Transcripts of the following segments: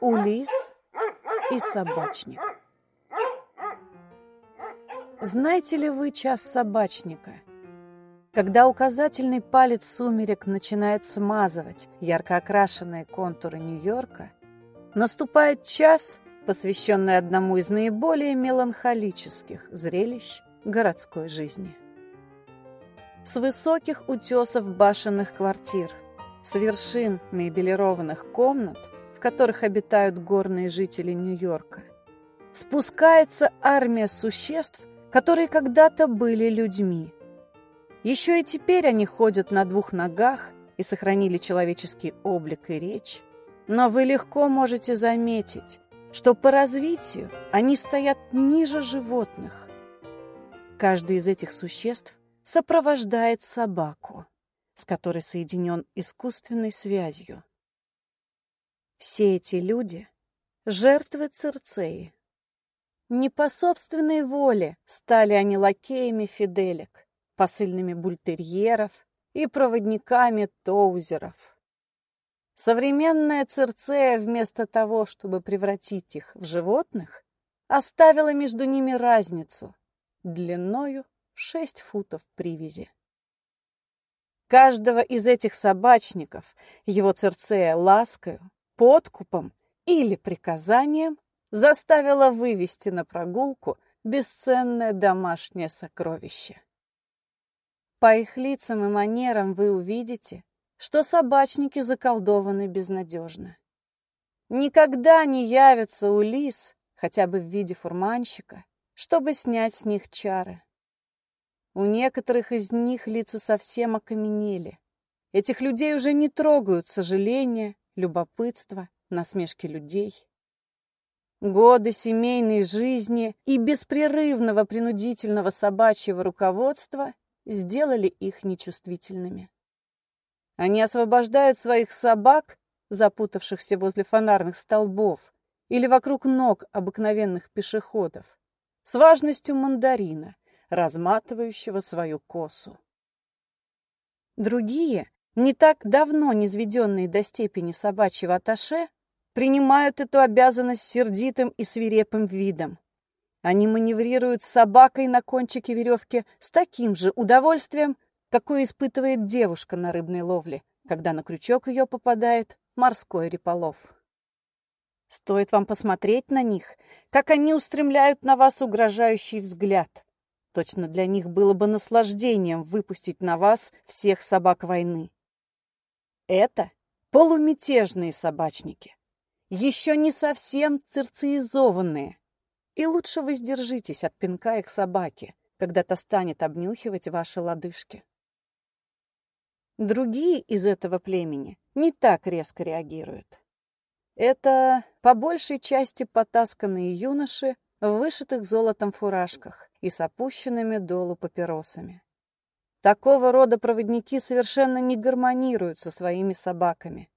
Улис и собачник. Знаете ли вы час собачника? Когда указательный палец сумерек начинает смазывать ярко окрашенные контуры Нью-Йорка, наступает час, посвященный одному из наиболее меланхолических зрелищ городской жизни. С высоких утесов башенных квартир, с вершин мебелированных комнат, в которых обитают горные жители Нью-Йорка, спускается армия существ, которые когда-то были людьми. Еще и теперь они ходят на двух ногах и сохранили человеческий облик и речь. Но вы легко можете заметить, что по развитию они стоят ниже животных. Каждый из этих существ сопровождает собаку, с которой соединен искусственной связью. Все эти люди — жертвы Цирцеи. Не по собственной воле стали они лакеями фиделек, посыльными бультерьеров и проводниками тоузеров. Современная Цирцея вместо того, чтобы превратить их в животных, оставила между ними разницу длиною в шесть футов привязи. Каждого из этих собачников его Цирцея ласкою, подкупом или приказанием заставила вывести на прогулку бесценное домашнее сокровище. По их лицам и манерам вы увидите, что собачники заколдованы безнадежно. Никогда не явятся у лис, хотя бы в виде фурманщика, чтобы снять с них чары. У некоторых из них лица совсем окаменели. Этих людей уже не трогают сожаления, любопытство, насмешки людей. Годы семейной жизни и беспрерывного принудительного собачьего руководства сделали их нечувствительными. Они освобождают своих собак, запутавшихся возле фонарных столбов или вокруг ног обыкновенных пешеходов, с важностью мандарина, разматывающего свою косу. Другие, не так давно низведенные до степени собачьего аташе, принимают эту обязанность сердитым и свирепым видом. Они маневрируют с собакой на кончике веревки с таким же удовольствием, какое испытывает девушка на рыбной ловле, когда на крючок ее попадает морской реполов. Стоит вам посмотреть на них, как они устремляют на вас угрожающий взгляд. Точно для них было бы наслаждением выпустить на вас всех собак войны. Это полумятежные собачники еще не совсем цирциизованные. И лучше воздержитесь от пинка их собаки, когда то станет обнюхивать ваши лодыжки. Другие из этого племени не так резко реагируют. Это по большей части потасканные юноши в вышитых золотом фуражках и с опущенными долу папиросами. Такого рода проводники совершенно не гармонируют со своими собаками,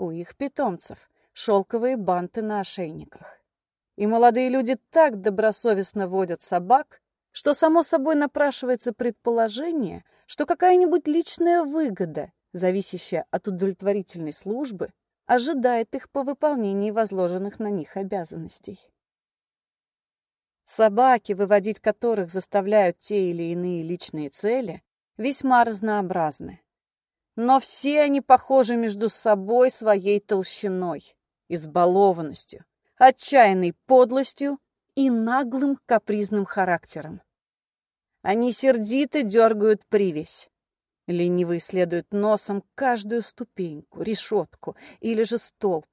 у их питомцев шелковые банты на ошейниках. И молодые люди так добросовестно водят собак, что само собой напрашивается предположение, что какая-нибудь личная выгода, зависящая от удовлетворительной службы, ожидает их по выполнении возложенных на них обязанностей. Собаки, выводить которых заставляют те или иные личные цели, весьма разнообразны. Но все они похожи между собой своей толщиной, избалованностью, отчаянной подлостью и наглым капризным характером. Они сердито дергают привязь. Лениво исследуют носом каждую ступеньку, решетку или же столб.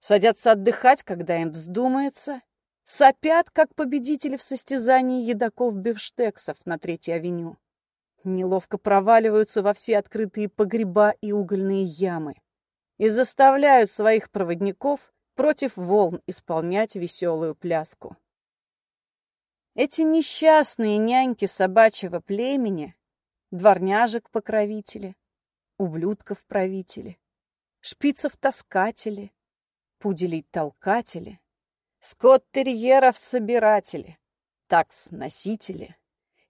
Садятся отдыхать, когда им вздумается. Сопят, как победители в состязании едоков-бифштексов на Третьей авеню неловко проваливаются во все открытые погреба и угольные ямы и заставляют своих проводников против волн исполнять веселую пляску. Эти несчастные няньки собачьего племени, дворняжек-покровители, ублюдков-правители, шпицев-таскатели, пуделей-толкатели, скот-терьеров-собиратели, такс-носители —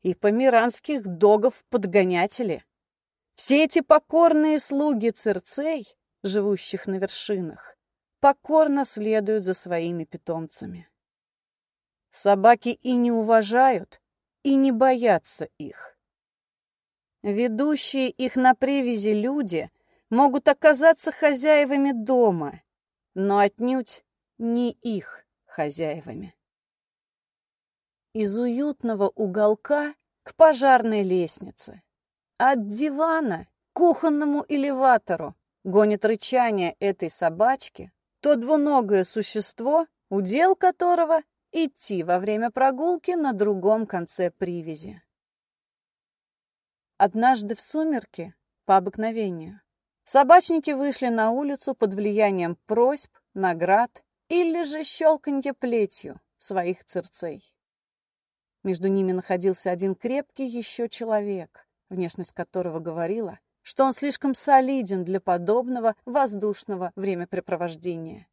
и померанских догов-подгонятели. Все эти покорные слуги церцей, живущих на вершинах, покорно следуют за своими питомцами. Собаки и не уважают, и не боятся их. Ведущие их на привязи люди могут оказаться хозяевами дома, но отнюдь не их хозяевами. Из уютного уголка к пожарной лестнице, от дивана к кухонному элеватору гонит рычание этой собачки, то двуногое существо, удел которого идти во время прогулки на другом конце привязи. Однажды в сумерки, по обыкновению, собачники вышли на улицу под влиянием просьб, наград или же щелканье плетью своих цирцей. Между ними находился один крепкий еще человек, внешность которого говорила, что он слишком солиден для подобного воздушного времяпрепровождения.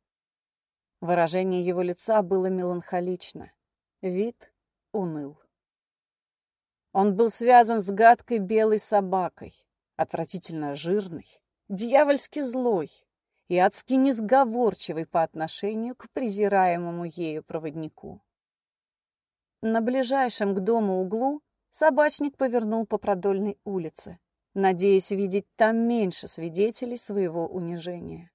Выражение его лица было меланхолично. Вид уныл. Он был связан с гадкой белой собакой, отвратительно жирной, дьявольски злой и адски несговорчивой по отношению к презираемому ею проводнику. На ближайшем к дому углу собачник повернул по продольной улице, надеясь видеть там меньше свидетелей своего унижения.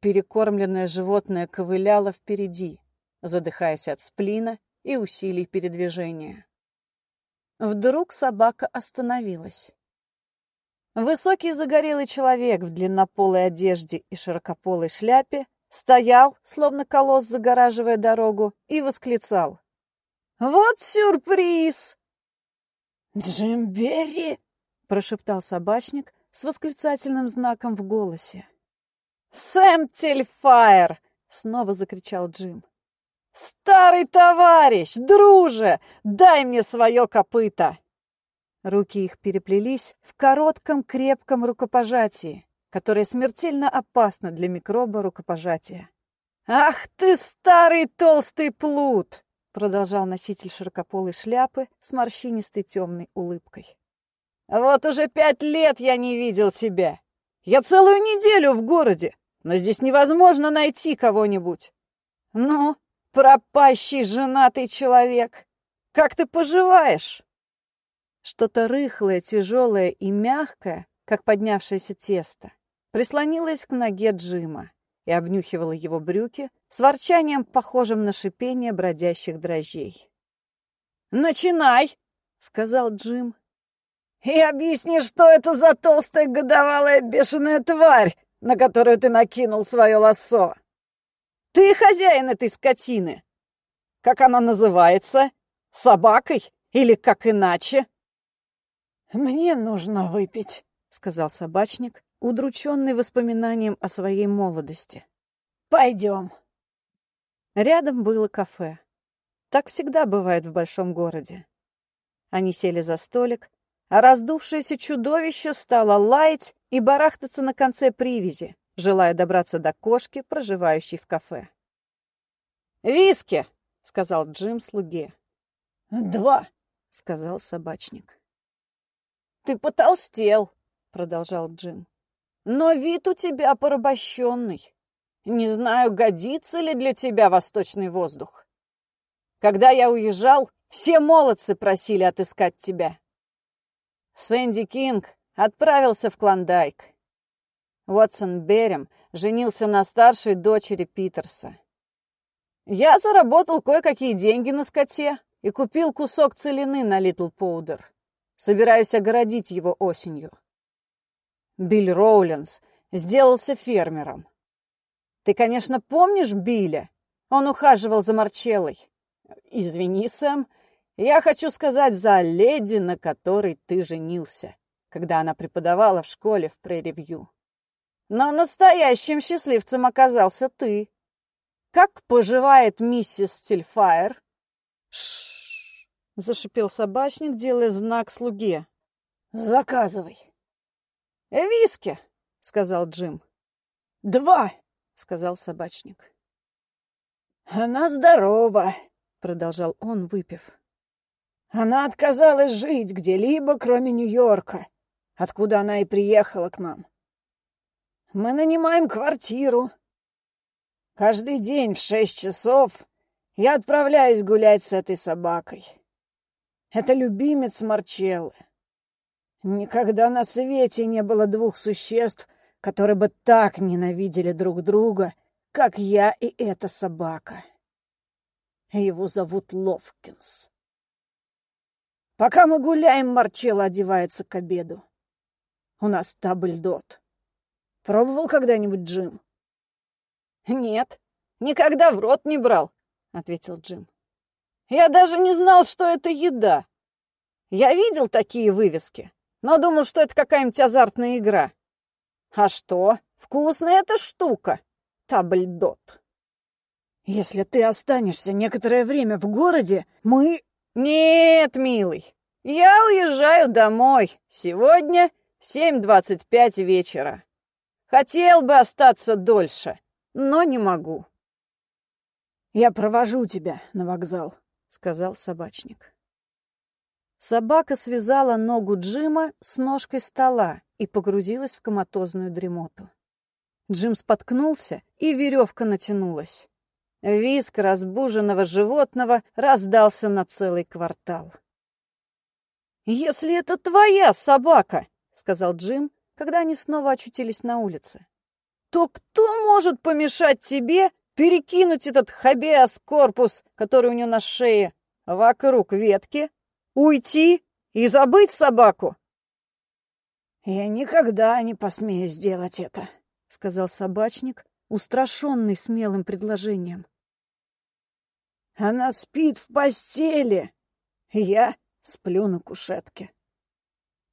Перекормленное животное ковыляло впереди, задыхаясь от сплина и усилий передвижения. Вдруг собака остановилась. Высокий загорелый человек в длиннополой одежде и широкополой шляпе стоял, словно колосс загораживая дорогу, и восклицал. «Вот сюрприз!» «Джим Берри!» — прошептал собачник с восклицательным знаком в голосе. «Сэм Тельфайр!» — снова закричал Джим. «Старый товарищ, друже, дай мне свое копыто!» Руки их переплелись в коротком крепком рукопожатии, которое смертельно опасно для микроба рукопожатия. «Ах ты, старый толстый плут!» — продолжал носитель широкополой шляпы с морщинистой темной улыбкой. «Вот уже пять лет я не видел тебя. Я целую неделю в городе но здесь невозможно найти кого-нибудь. Ну, пропащий женатый человек, как ты поживаешь? Что-то рыхлое, тяжелое и мягкое, как поднявшееся тесто, прислонилось к ноге Джима и обнюхивало его брюки с ворчанием, похожим на шипение бродящих дрожжей. «Начинай!» — сказал Джим. «И объясни, что это за толстая годовалая бешеная тварь, на которую ты накинул свое лассо. Ты хозяин этой скотины. Как она называется? Собакой или как иначе? Мне нужно выпить, сказал собачник, удрученный воспоминанием о своей молодости. Пойдем. Рядом было кафе. Так всегда бывает в большом городе. Они сели за столик, а раздувшееся чудовище стало лаять и барахтаться на конце привязи, желая добраться до кошки, проживающей в кафе. «Виски!» — сказал Джим слуге. «Два!» — сказал собачник. «Ты потолстел!» — продолжал Джим. «Но вид у тебя порабощенный. Не знаю, годится ли для тебя восточный воздух. Когда я уезжал, все молодцы просили отыскать тебя. Сэнди Кинг отправился в Клондайк. Уотсон Берем женился на старшей дочери Питерса. Я заработал кое-какие деньги на скоте и купил кусок целины на Литл Поудер. Собираюсь огородить его осенью. Билл Роулинс сделался фермером. Ты, конечно, помнишь Билля? Он ухаживал за Марчеллой. Извини, Сэм, я хочу сказать за леди, на которой ты женился, когда она преподавала в школе в Преревью. Но настоящим счастливцем оказался ты. Как поживает миссис Тильфайр? Шш! Зашипел собачник, делая знак слуге. Заказывай. Виски, сказал Джим. Два, сказал собачник. Она здорова, продолжал он, выпив. Она отказалась жить где-либо, кроме Нью-Йорка, откуда она и приехала к нам. Мы нанимаем квартиру. Каждый день в шесть часов я отправляюсь гулять с этой собакой. Это любимец Марчеллы. Никогда на свете не было двух существ, которые бы так ненавидели друг друга, как я и эта собака. Его зовут Ловкинс. Пока мы гуляем, Марчелло одевается к обеду. У нас табльдот. Пробовал когда-нибудь Джим? Нет, никогда в рот не брал, ответил Джим. Я даже не знал, что это еда. Я видел такие вывески, но думал, что это какая-нибудь азартная игра. А что? Вкусная эта штука. Табльдот. Если ты останешься некоторое время в городе, мы «Нет, милый, я уезжаю домой. Сегодня в 7.25 вечера. Хотел бы остаться дольше, но не могу». «Я провожу тебя на вокзал», — сказал собачник. Собака связала ногу Джима с ножкой стола и погрузилась в коматозную дремоту. Джим споткнулся, и веревка натянулась. Виск разбуженного животного раздался на целый квартал. «Если это твоя собака», — сказал Джим, когда они снова очутились на улице, «то кто может помешать тебе перекинуть этот хабеас-корпус, который у нее на шее, вокруг ветки, уйти и забыть собаку?» «Я никогда не посмею сделать это», — сказал собачник, устрашенный смелым предложением. Она спит в постели. Я сплю на кушетке.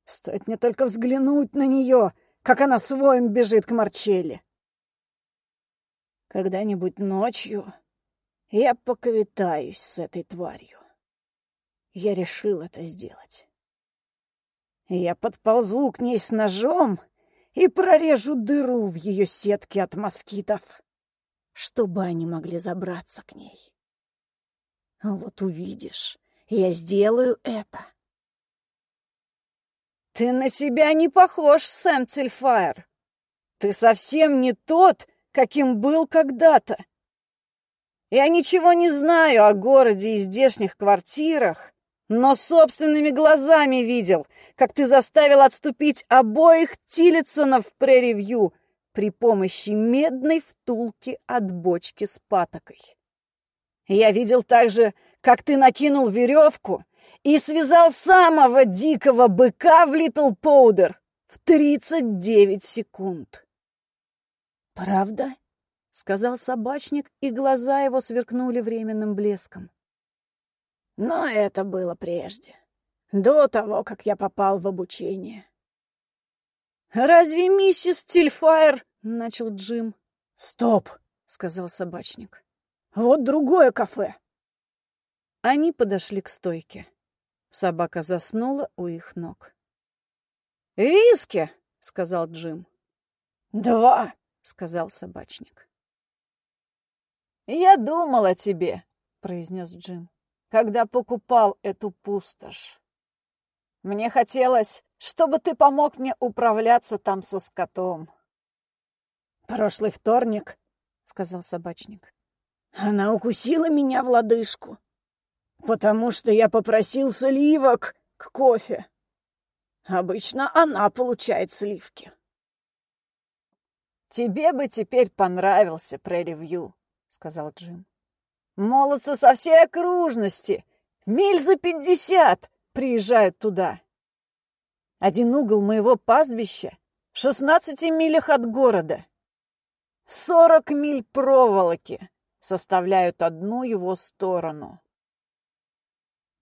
Стоит мне только взглянуть на нее, как она своим бежит к Марчелле. Когда-нибудь ночью я поквитаюсь с этой тварью. Я решил это сделать. Я подползу к ней с ножом и прорежу дыру в ее сетке от москитов, чтобы они могли забраться к ней. Вот увидишь, я сделаю это. Ты на себя не похож, Сэм Цельфайр. Ты совсем не тот, каким был когда-то. Я ничего не знаю о городе и здешних квартирах, но собственными глазами видел, как ты заставил отступить обоих Тиллитсонов в преревью при помощи медной втулки от бочки с патокой. Я видел также, как ты накинул веревку и связал самого дикого быка в Литл Поудер в 39 секунд. «Правда?» — сказал собачник, и глаза его сверкнули временным блеском. «Но это было прежде, до того, как я попал в обучение». «Разве миссис Тильфайр?» — начал Джим. «Стоп!» — сказал собачник. Вот другое кафе. Они подошли к стойке. Собака заснула у их ног. «Виски!» — сказал Джим. «Два!» — сказал собачник. «Я думал о тебе», — произнес Джим, — «когда покупал эту пустошь. Мне хотелось, чтобы ты помог мне управляться там со скотом». «Прошлый вторник», — сказал собачник, она укусила меня в лодыжку, потому что я попросил сливок к кофе. Обычно она получает сливки. «Тебе бы теперь понравился преревью», — сказал Джим. «Молодцы со всей окружности, миль за пятьдесят, приезжают туда. Один угол моего пастбища в шестнадцати милях от города. Сорок миль проволоки, составляют одну его сторону.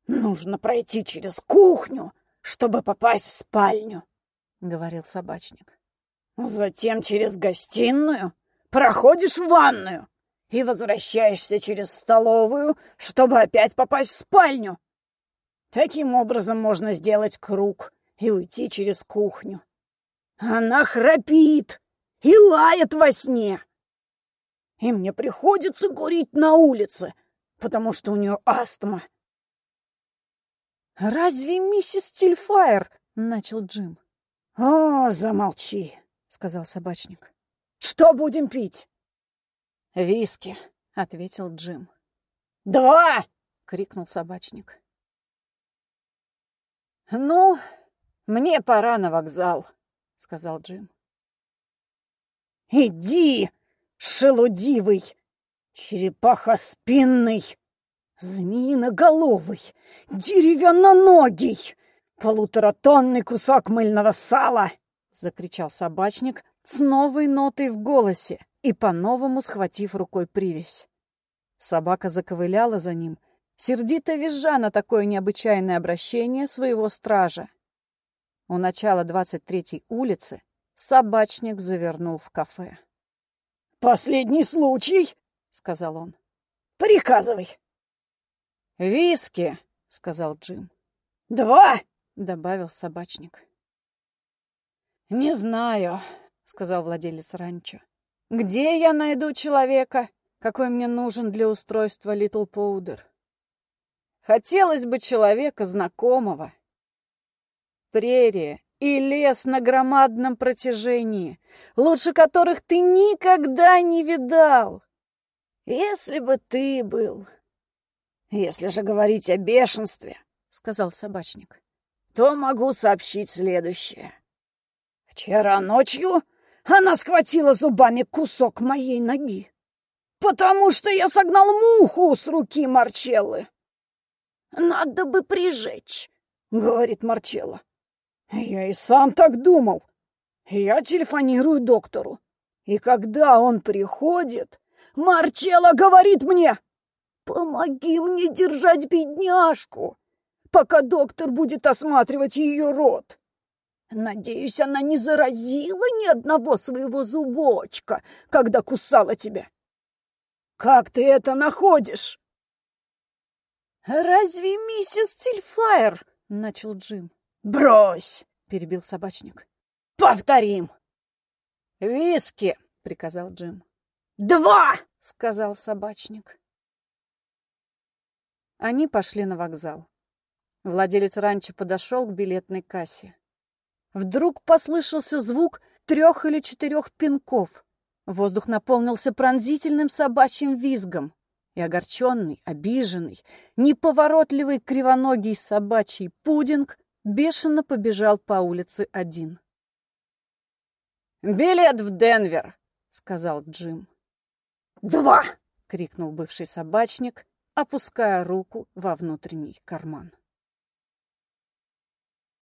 «Нужно пройти через кухню, чтобы попасть в спальню», — говорил собачник. «Затем через гостиную, проходишь в ванную и возвращаешься через столовую, чтобы опять попасть в спальню. Таким образом можно сделать круг и уйти через кухню. Она храпит и лает во сне и мне приходится курить на улице, потому что у нее астма. «Разве миссис Тильфайр?» — начал Джим. «О, замолчи!» — сказал собачник. «Что будем пить?» «Виски», — ответил Джим. «Два!» — крикнул собачник. «Ну, мне пора на вокзал», — сказал Джим. «Иди, шелудивый, черепахоспинный, змеиноголовый, деревянноногий, полуторатонный кусок мыльного сала!» — закричал собачник с новой нотой в голосе и по-новому схватив рукой привязь. Собака заковыляла за ним, сердито визжа на такое необычайное обращение своего стража. У начала 23-й улицы собачник завернул в кафе. «Последний случай!» — сказал он. «Приказывай!» «Виски!» — сказал Джим. «Два!» — добавил собачник. «Не знаю», — сказал владелец ранчо. «Где я найду человека, какой мне нужен для устройства Литл Поудер? Хотелось бы человека знакомого. Прерия и лес на громадном протяжении, лучше которых ты никогда не видал. Если бы ты был... Если же говорить о бешенстве, — сказал собачник, — то могу сообщить следующее. Вчера ночью она схватила зубами кусок моей ноги, потому что я согнал муху с руки Марчеллы. «Надо бы прижечь», — говорит Марчелла. Я и сам так думал. Я телефонирую доктору. И когда он приходит, Марчелла говорит мне, «Помоги мне держать бедняжку, пока доктор будет осматривать ее рот». Надеюсь, она не заразила ни одного своего зубочка, когда кусала тебя. Как ты это находишь? «Разве миссис Тильфайр?» — начал Джим. «Брось!» — перебил собачник. «Повторим!» «Виски!» — приказал Джим. «Два!» — сказал собачник. Они пошли на вокзал. Владелец ранчо подошел к билетной кассе. Вдруг послышался звук трех или четырех пинков. Воздух наполнился пронзительным собачьим визгом. И огорченный, обиженный, неповоротливый кривоногий собачий пудинг бешено побежал по улице один. «Билет в Денвер!» — сказал Джим. «Два!» — крикнул бывший собачник, опуская руку во внутренний карман.